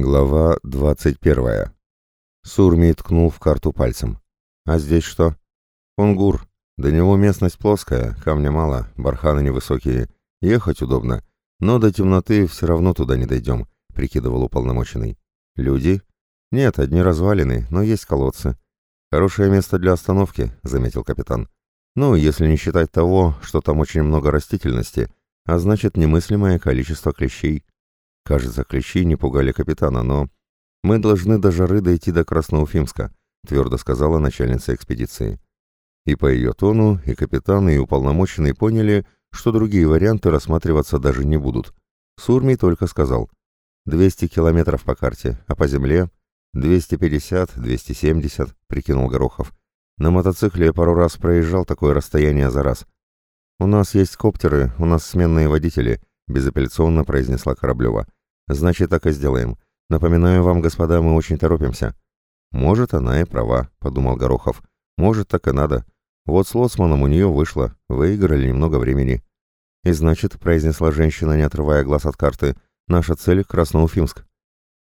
Глава 21. Сурми ткнул в карту пальцем. «А здесь что?» «Кунгур. До него местность плоская, камня мало, барханы невысокие. Ехать удобно. Но до темноты все равно туда не дойдем», — прикидывал уполномоченный. «Люди?» «Нет, одни развалины, но есть колодцы». «Хорошее место для остановки», — заметил капитан. «Ну, если не считать того, что там очень много растительности, а значит немыслимое количество клещей». Кажется, клещи не пугали капитана, но... «Мы должны до жары дойти до Красноуфимска», — твердо сказала начальница экспедиции. И по ее тону и капитан, и уполномоченный поняли, что другие варианты рассматриваться даже не будут. Сурми только сказал. «200 километров по карте, а по земле?» «250, 270», — прикинул Горохов. «На мотоцикле пару раз проезжал такое расстояние за раз». «У нас есть коптеры, у нас сменные водители», — безапелляционно произнесла Кораблева. Значит, так и сделаем. Напоминаю вам, господа, мы очень торопимся. Может, она и права, подумал Горохов. Может, так и надо. Вот с лоцманом у нее вышло. Выиграли немного времени. И значит, произнесла женщина, не отрывая глаз от карты, наша цель — Красноуфимск.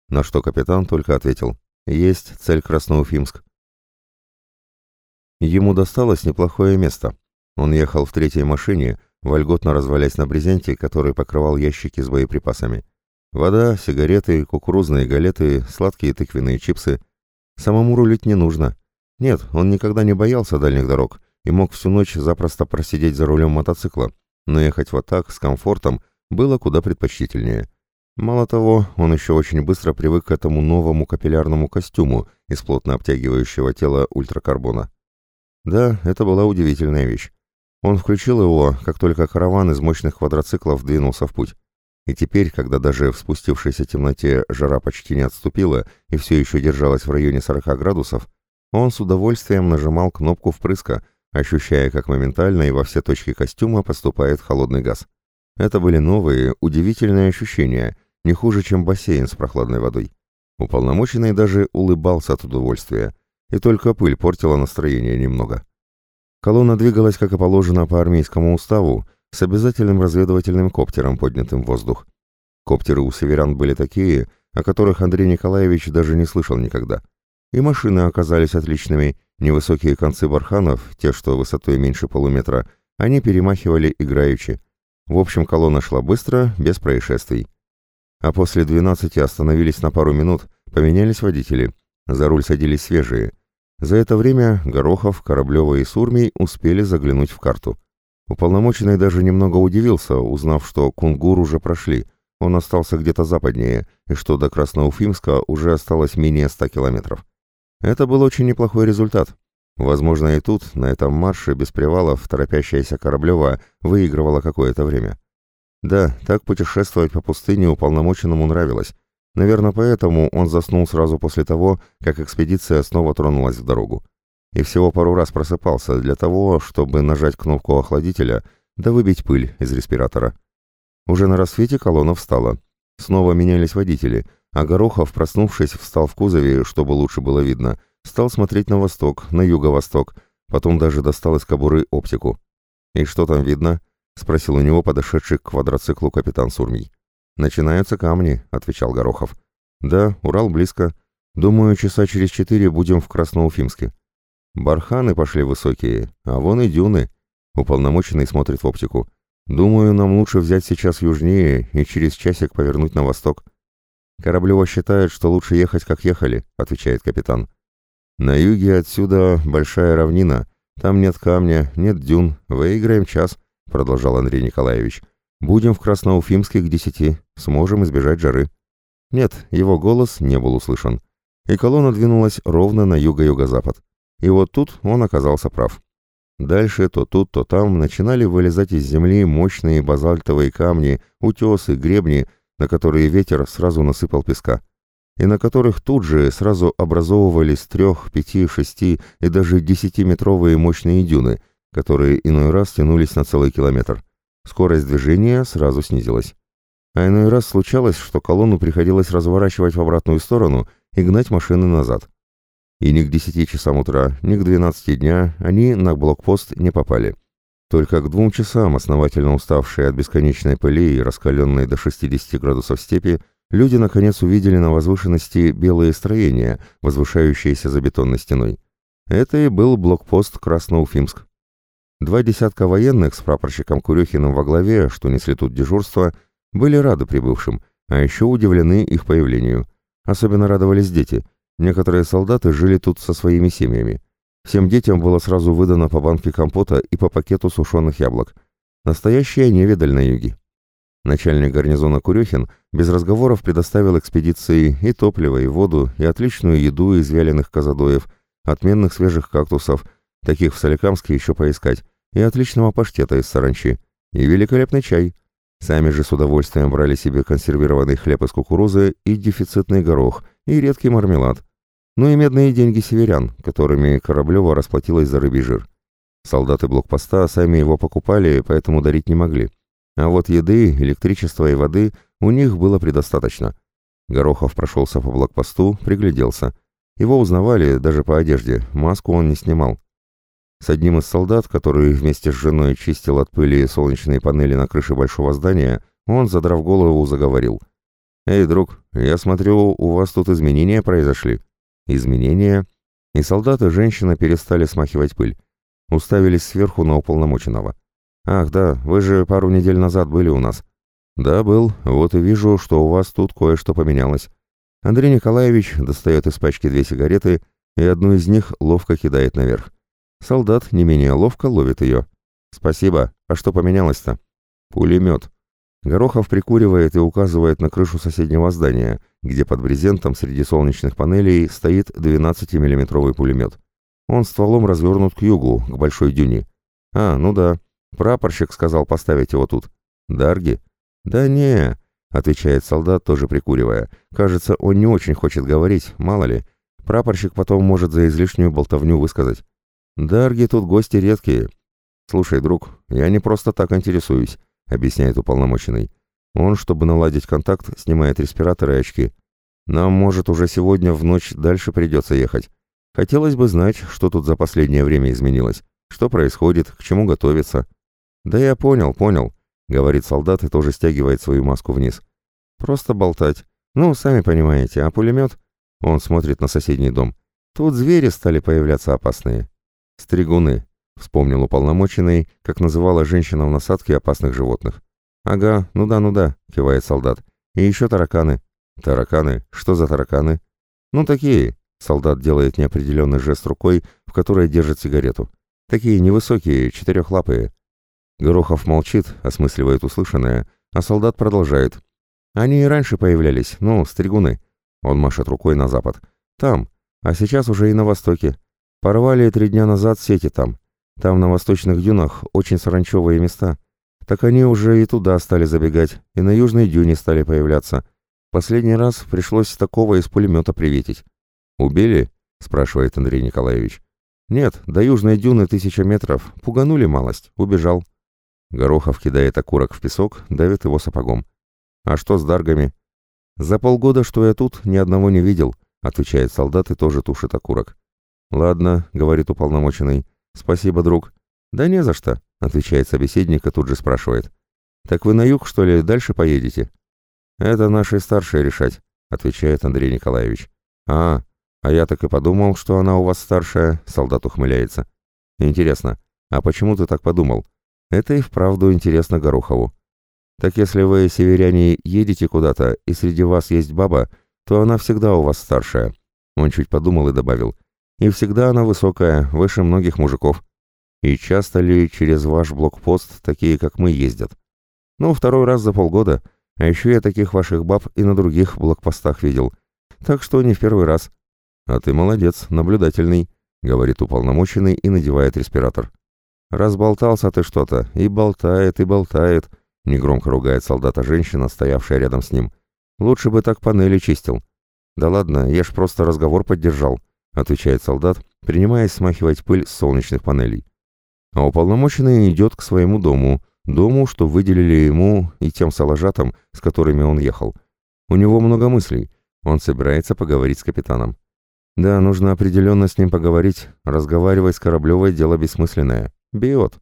На что капитан только ответил. Есть цель Красноуфимск. Ему досталось неплохое место. Он ехал в третьей машине, вольготно развалясь на брезенте, который покрывал ящики с боеприпасами. Вода, сигареты, кукурузные галеты, сладкие тыквенные чипсы. Самому рулить не нужно. Нет, он никогда не боялся дальних дорог и мог всю ночь запросто просидеть за рулем мотоцикла, но ехать вот так, с комфортом, было куда предпочтительнее. Мало того, он еще очень быстро привык к этому новому капиллярному костюму из плотно обтягивающего тела ультракарбона. Да, это была удивительная вещь. Он включил его, как только караван из мощных квадроциклов двинулся в путь. И теперь, когда даже в спустившейся темноте жара почти не отступила и все еще держалась в районе 40 градусов, он с удовольствием нажимал кнопку впрыска, ощущая, как моментально и во все точки костюма поступает холодный газ. Это были новые, удивительные ощущения, не хуже, чем бассейн с прохладной водой. Уполномоченный даже улыбался от удовольствия, и только пыль портила настроение немного. Колонна двигалась, как и положено по армейскому уставу, с обязательным разведывательным коптером, поднятым в воздух. Коптеры у северян были такие, о которых Андрей Николаевич даже не слышал никогда. И машины оказались отличными, невысокие концы барханов, те, что высотой меньше полуметра, они перемахивали играючи. В общем, колонна шла быстро, без происшествий. А после двенадцати остановились на пару минут, поменялись водители. За руль садились свежие. За это время Горохов, Кораблева и Сурмий успели заглянуть в карту. Уполномоченный даже немного удивился, узнав, что Кунгур уже прошли, он остался где-то западнее, и что до Красноуфимска уже осталось менее ста километров. Это был очень неплохой результат. Возможно, и тут, на этом марше без привалов, торопящаяся Кораблева выигрывала какое-то время. Да, так путешествовать по пустыне уполномоченному нравилось. Наверное, поэтому он заснул сразу после того, как экспедиция снова тронулась в дорогу и всего пару раз просыпался для того, чтобы нажать кнопку охладителя да выбить пыль из респиратора. Уже на рассвете колонна встала. Снова менялись водители, а Горохов, проснувшись, встал в кузове, чтобы лучше было видно, стал смотреть на восток, на юго-восток, потом даже достал из кобуры оптику. «И что там видно?» — спросил у него подошедший к квадроциклу капитан Сурмий. «Начинаются камни», — отвечал Горохов. «Да, Урал близко. Думаю, часа через четыре будем в Красноуфимске». Барханы пошли высокие, а вон и дюны. Уполномоченный смотрит в оптику. Думаю, нам лучше взять сейчас южнее и через часик повернуть на восток. Кораблева считает, что лучше ехать, как ехали, отвечает капитан. На юге отсюда большая равнина. Там нет камня, нет дюн. Выиграем час, продолжал Андрей Николаевич. Будем в Красноуфимске к десяти. Сможем избежать жары. Нет, его голос не был услышан. И колонна двинулась ровно на юго-юго-запад. И вот тут он оказался прав. Дальше то тут, то там начинали вылезать из земли мощные базальтовые камни, утесы, гребни, на которые ветер сразу насыпал песка, и на которых тут же сразу образовывались трех, пяти, шести и даже десятиметровые мощные дюны, которые иной раз тянулись на целый километр. Скорость движения сразу снизилась. А иной раз случалось, что колонну приходилось разворачивать в обратную сторону и гнать машины назад. И ни к десяти часам утра, ни к двенадцати дня они на блокпост не попали. Только к двум часам, основательно уставшие от бесконечной пыли и раскаленной до 60 градусов степи, люди наконец увидели на возвышенности белые строения, возвышающиеся за бетонной стеной. Это и был блокпост Красноуфимск. Два десятка военных с прапорщиком Курехиным во главе, что несли тут дежурство, были рады прибывшим, а еще удивлены их появлению. Особенно радовались дети. Некоторые солдаты жили тут со своими семьями. Всем детям было сразу выдано по банке компота и по пакету сушеных яблок. Настоящая невидаль на юге. Начальник гарнизона Курехин без разговоров предоставил экспедиции и топливо, и воду, и отличную еду из вяленых казадоев, отменных свежих кактусов, таких в Соликамске еще поискать, и отличного паштета из саранчи, и великолепный чай. Сами же с удовольствием брали себе консервированный хлеб из кукурузы и дефицитный горох, и редкий мармелад. Ну и медные деньги северян, которыми Кораблева расплатилась за рыбий жир. Солдаты блокпоста сами его покупали, поэтому дарить не могли. А вот еды, электричества и воды у них было предостаточно. Горохов прошелся по блокпосту, пригляделся. Его узнавали даже по одежде, маску он не снимал. С одним из солдат, который вместе с женой чистил от пыли солнечные панели на крыше большого здания, он, задрав голову, заговорил. «Эй, друг, я смотрю, у вас тут изменения произошли». «Изменения?» И солдат и женщина перестали смахивать пыль. Уставились сверху на уполномоченного. «Ах, да, вы же пару недель назад были у нас». «Да, был. Вот и вижу, что у вас тут кое-что поменялось». Андрей Николаевич достает из пачки две сигареты и одну из них ловко кидает наверх. Солдат не менее ловко ловит ее. «Спасибо. А что поменялось-то?» «Пулемет». Горохов прикуривает и указывает на крышу соседнего здания, где под брезентом среди солнечных панелей стоит 12-миллиметровый пулемет. Он стволом развернут к югу, к большой дюне. «А, ну да. Прапорщик сказал поставить его тут». «Дарги?» «Да не», — отвечает солдат, тоже прикуривая. «Кажется, он не очень хочет говорить, мало ли. Прапорщик потом может за излишнюю болтовню высказать». «Дарги тут гости редкие». «Слушай, друг, я не просто так интересуюсь», — объясняет уполномоченный. Он, чтобы наладить контакт, снимает респираторы и очки. «Нам, может, уже сегодня в ночь дальше придется ехать. Хотелось бы знать, что тут за последнее время изменилось, что происходит, к чему готовиться». «Да я понял, понял», — говорит солдат и тоже стягивает свою маску вниз. «Просто болтать. Ну, сами понимаете, а пулемет?» Он смотрит на соседний дом. «Тут звери стали появляться опасные». «Стригуны», — вспомнил уполномоченный, как называла женщина в насадке опасных животных. «Ага, ну да, ну да», — кивает солдат. «И еще тараканы». «Тараканы? Что за тараканы?» «Ну такие», — солдат делает неопределенный жест рукой, в которой держит сигарету. «Такие невысокие, четырехлапые». Горохов молчит, осмысливает услышанное, а солдат продолжает. «Они и раньше появлялись, ну, стригуны». Он машет рукой на запад. «Там, а сейчас уже и на востоке. Порвали три дня назад сети там. Там на восточных дюнах очень саранчевые места. Так они уже и туда стали забегать, и на южной дюне стали появляться. Последний раз пришлось такого из пулемета приветить. «Убили?» — спрашивает Андрей Николаевич. «Нет, до южной дюны тысяча метров. Пуганули малость. Убежал». Горохов кидает окурок в песок, давит его сапогом. «А что с даргами?» «За полгода, что я тут, ни одного не видел», — отвечает солдат и тоже тушит окурок. «Ладно», — говорит уполномоченный. «Спасибо, друг». «Да не за что», — отвечает собеседник и тут же спрашивает. «Так вы на юг, что ли, дальше поедете?» «Это наши старшие решать», — отвечает Андрей Николаевич. «А, а я так и подумал, что она у вас старшая», — солдат ухмыляется. «Интересно, а почему ты так подумал?» «Это и вправду интересно Горохову». «Так если вы, северяне, едете куда-то, и среди вас есть баба, то она всегда у вас старшая». Он чуть подумал и добавил. И всегда она высокая, выше многих мужиков. И часто ли через ваш блокпост такие, как мы, ездят? Ну, второй раз за полгода. А еще я таких ваших баб и на других блокпостах видел. Так что не в первый раз. А ты молодец, наблюдательный, говорит уполномоченный и надевает респиратор. Разболтался ты что-то, и болтает, и болтает, негромко ругает солдата женщина, стоявшая рядом с ним. Лучше бы так панели чистил. Да ладно, я ж просто разговор поддержал отвечает солдат, принимаясь смахивать пыль с солнечных панелей. А уполномоченный идет к своему дому, дому, что выделили ему и тем салажатам, с которыми он ехал. У него много мыслей, он собирается поговорить с капитаном. Да, нужно определенно с ним поговорить, разговаривать с Кораблевой дело бессмысленное. Биот.